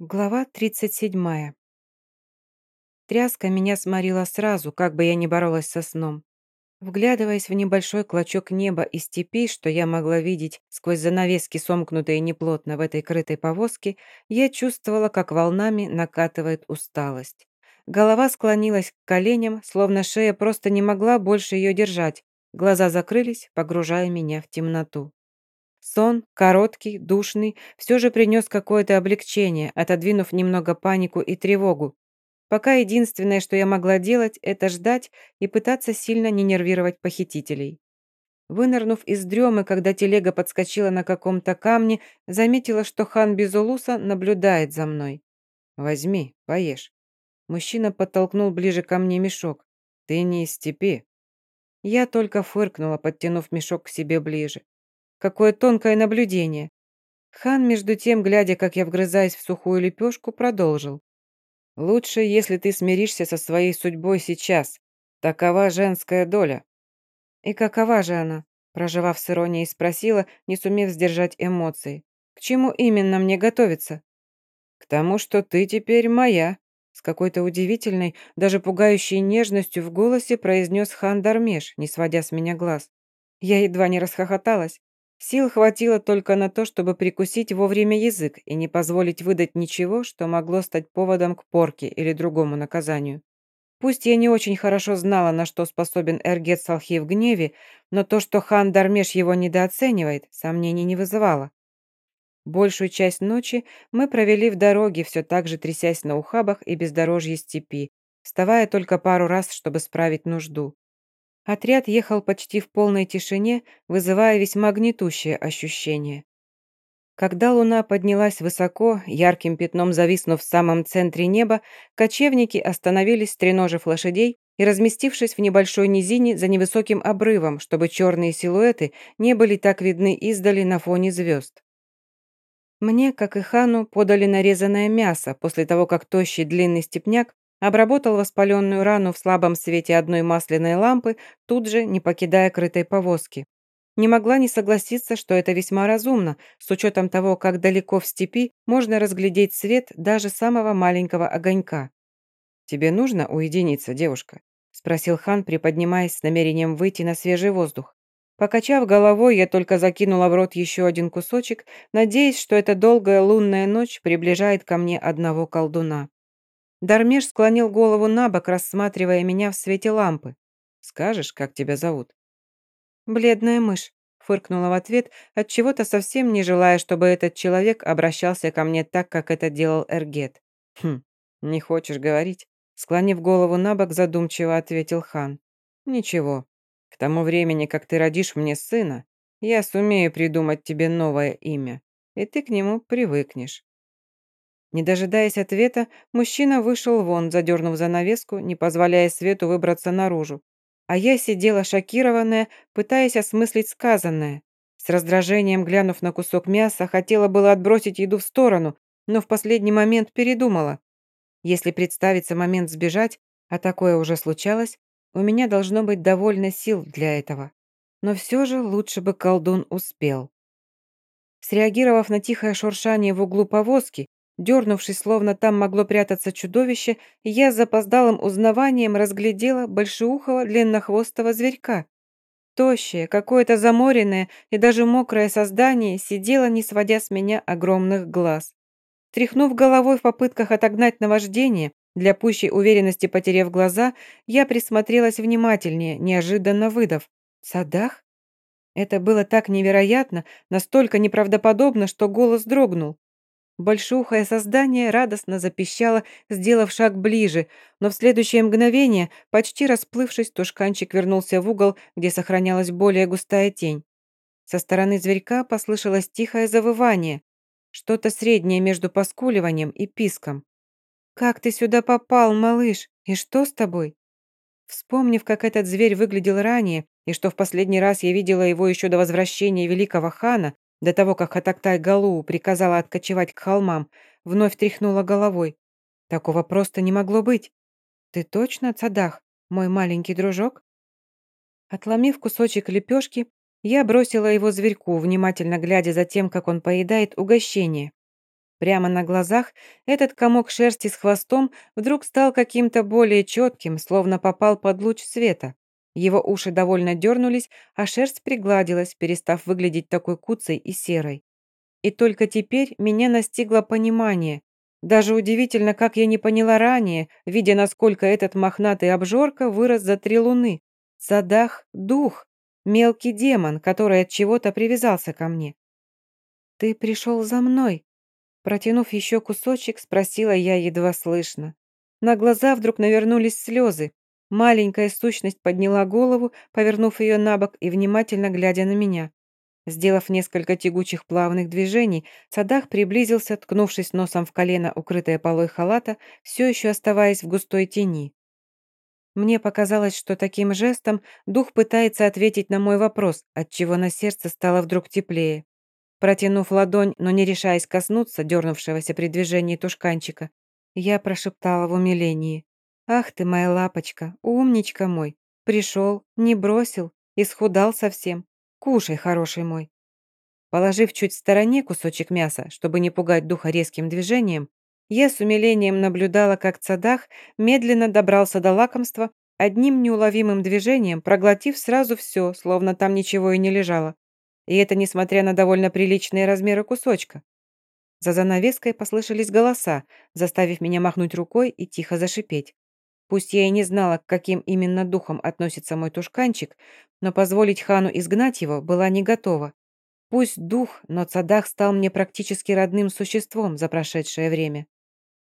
Глава 37. Тряска меня сморила сразу, как бы я ни боролась со сном. Вглядываясь в небольшой клочок неба и степи, что я могла видеть сквозь занавески, сомкнутые неплотно в этой крытой повозке, я чувствовала, как волнами накатывает усталость. Голова склонилась к коленям, словно шея просто не могла больше ее держать. Глаза закрылись, погружая меня в темноту. Сон, короткий, душный, все же принес какое-то облегчение, отодвинув немного панику и тревогу. Пока единственное, что я могла делать, это ждать и пытаться сильно не нервировать похитителей. Вынырнув из дремы, когда телега подскочила на каком-то камне, заметила, что хан Безулуса наблюдает за мной. «Возьми, поешь». Мужчина подтолкнул ближе ко мне мешок. «Ты не из степи». Я только фыркнула, подтянув мешок к себе ближе. Какое тонкое наблюдение. Хан, между тем, глядя, как я вгрызаюсь в сухую лепешку, продолжил. «Лучше, если ты смиришься со своей судьбой сейчас. Такова женская доля». «И какова же она?» Проживав с иронией, спросила, не сумев сдержать эмоции. «К чему именно мне готовиться?» «К тому, что ты теперь моя», с какой-то удивительной, даже пугающей нежностью в голосе произнес хан Дармеш, не сводя с меня глаз. Я едва не расхохоталась. Сил хватило только на то, чтобы прикусить вовремя язык и не позволить выдать ничего, что могло стать поводом к порке или другому наказанию. Пусть я не очень хорошо знала, на что способен Эргет Салхи в гневе, но то, что хан Дармеш его недооценивает, сомнений не вызывало. Большую часть ночи мы провели в дороге, все так же трясясь на ухабах и бездорожье степи, вставая только пару раз, чтобы справить нужду. Отряд ехал почти в полной тишине, вызывая весьма гнетущее ощущение. Когда луна поднялась высоко, ярким пятном зависнув в самом центре неба, кочевники остановились, треножив лошадей и разместившись в небольшой низине за невысоким обрывом, чтобы черные силуэты не были так видны издали на фоне звезд. Мне, как и хану, подали нарезанное мясо после того, как тощий длинный степняк Обработал воспаленную рану в слабом свете одной масляной лампы, тут же не покидая крытой повозки. Не могла не согласиться, что это весьма разумно, с учетом того, как далеко в степи можно разглядеть свет даже самого маленького огонька. «Тебе нужно уединиться, девушка?» – спросил хан, приподнимаясь с намерением выйти на свежий воздух. Покачав головой, я только закинула в рот еще один кусочек, надеясь, что эта долгая лунная ночь приближает ко мне одного колдуна. Дармеш склонил голову на бок, рассматривая меня в свете лампы. «Скажешь, как тебя зовут?» «Бледная мышь», — фыркнула в ответ, отчего-то совсем не желая, чтобы этот человек обращался ко мне так, как это делал Эргет. «Хм, не хочешь говорить?» Склонив голову на бок, задумчиво ответил хан. «Ничего. К тому времени, как ты родишь мне сына, я сумею придумать тебе новое имя, и ты к нему привыкнешь. Не дожидаясь ответа, мужчина вышел вон, задернув занавеску, не позволяя свету выбраться наружу. А я сидела шокированная, пытаясь осмыслить сказанное. С раздражением глянув на кусок мяса, хотела было отбросить еду в сторону, но в последний момент передумала. Если представится момент сбежать, а такое уже случалось, у меня должно быть довольно сил для этого. Но все же лучше бы колдун успел. Среагировав на тихое шуршание в углу повозки, Дернувшись, словно там могло прятаться чудовище, я с запоздалым узнаванием разглядела большеухого длиннохвостого зверька. Тощее, какое-то заморенное и даже мокрое создание сидело, не сводя с меня огромных глаз. Тряхнув головой в попытках отогнать наваждение, для пущей уверенности потеряв глаза, я присмотрелась внимательнее, неожиданно выдав. «Садах?» Это было так невероятно, настолько неправдоподобно, что голос дрогнул. Большухое создание радостно запищало, сделав шаг ближе, но в следующее мгновение, почти расплывшись, тушканчик вернулся в угол, где сохранялась более густая тень. Со стороны зверька послышалось тихое завывание, что-то среднее между поскуливанием и писком. «Как ты сюда попал, малыш? И что с тобой?» Вспомнив, как этот зверь выглядел ранее, и что в последний раз я видела его еще до возвращения великого хана, до того, как Атактай Галуу приказала откочевать к холмам, вновь тряхнула головой. Такого просто не могло быть. «Ты точно, Цадах, мой маленький дружок?» Отломив кусочек лепешки, я бросила его зверьку, внимательно глядя за тем, как он поедает угощение. Прямо на глазах этот комок шерсти с хвостом вдруг стал каким-то более четким, словно попал под луч света. Его уши довольно дернулись, а шерсть пригладилась, перестав выглядеть такой куцей и серой. И только теперь меня настигло понимание. Даже удивительно, как я не поняла ранее, видя, насколько этот мохнатый обжорка вырос за три луны. Садах – дух, мелкий демон, который от чего-то привязался ко мне. «Ты пришел за мной?» Протянув еще кусочек, спросила я едва слышно. На глаза вдруг навернулись слезы. Маленькая сущность подняла голову, повернув ее на бок и внимательно глядя на меня. Сделав несколько тягучих плавных движений, Садах приблизился, ткнувшись носом в колено, укрытое полой халата, все еще оставаясь в густой тени. Мне показалось, что таким жестом дух пытается ответить на мой вопрос, отчего на сердце стало вдруг теплее. Протянув ладонь, но не решаясь коснуться дернувшегося при движении тушканчика, я прошептала в умилении. «Ах ты моя лапочка, умничка мой! Пришел, не бросил, исхудал совсем. Кушай, хороший мой». Положив чуть в стороне кусочек мяса, чтобы не пугать духа резким движением, я с умилением наблюдала, как Цадах медленно добрался до лакомства, одним неуловимым движением проглотив сразу все, словно там ничего и не лежало. И это несмотря на довольно приличные размеры кусочка. За занавеской послышались голоса, заставив меня махнуть рукой и тихо зашипеть. Пусть я и не знала, к каким именно духом относится мой тушканчик, но позволить хану изгнать его была не готова. Пусть дух, но Цадах стал мне практически родным существом за прошедшее время.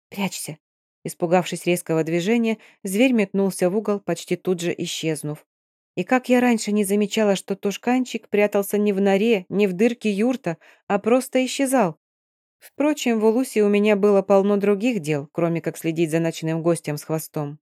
«Прячься!» Испугавшись резкого движения, зверь метнулся в угол, почти тут же исчезнув. И как я раньше не замечала, что тушканчик прятался не в норе, не в дырке юрта, а просто исчезал. Впрочем, в Улусе у меня было полно других дел, кроме как следить за ночным гостем с хвостом.